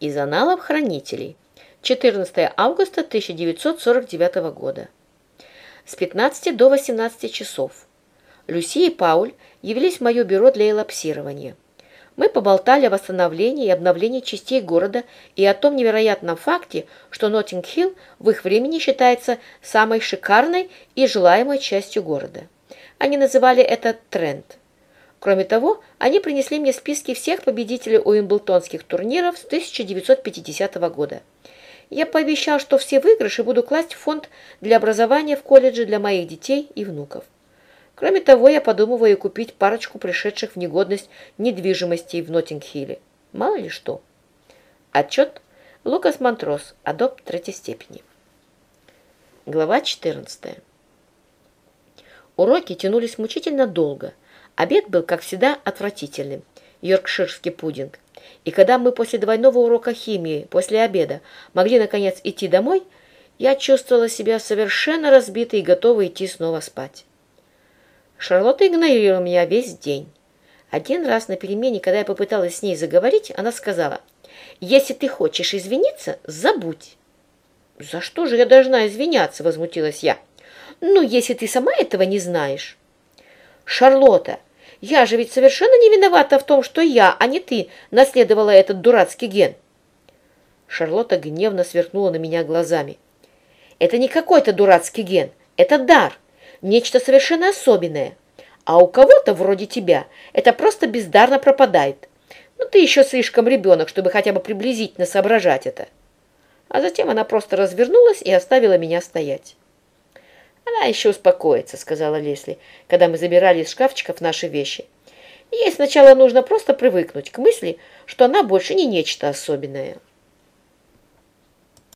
Из аналов хранителей. 14 августа 1949 года. С 15 до 18 часов. Люси и Пауль явились в мое бюро для элапсирования. Мы поболтали о восстановлении и обновлении частей города и о том невероятном факте, что Ноттинг-Хилл в их времени считается самой шикарной и желаемой частью города. Они называли это тренд. Кроме того, они принесли мне списки всех победителей уимблтонских турниров с 1950 года. Я пообещал, что все выигрыши буду класть в фонд для образования в колледже для моих детей и внуков. Кроме того, я подумываю купить парочку пришедших в негодность недвижимостей в Ноттинг-Хилле. Мало ли что. Отчет Лукас Монтрос, адопт третьей степени. Глава 14. Уроки тянулись мучительно долго – Обед был, как всегда, отвратительным. Йоркширский пудинг. И когда мы после двойного урока химии, после обеда, могли, наконец, идти домой, я чувствовала себя совершенно разбитой и готова идти снова спать. Шарлотта игнорировала меня весь день. Один раз на перемене, когда я попыталась с ней заговорить, она сказала, «Если ты хочешь извиниться, забудь». «За что же я должна извиняться?» – возмутилась я. «Ну, если ты сама этого не знаешь». «Шарлотта, я же ведь совершенно не виновата в том, что я, а не ты, наследовала этот дурацкий ген». Шарлотта гневно сверкнула на меня глазами. «Это не какой-то дурацкий ген, это дар, нечто совершенно особенное. А у кого-то, вроде тебя, это просто бездарно пропадает. Ну, ты еще слишком ребенок, чтобы хотя бы приблизительно соображать это». А затем она просто развернулась и оставила меня стоять. «Она еще успокоится», — сказала Лесли, когда мы забирали из шкафчиков наши вещи. «Ей сначала нужно просто привыкнуть к мысли, что она больше не нечто особенное».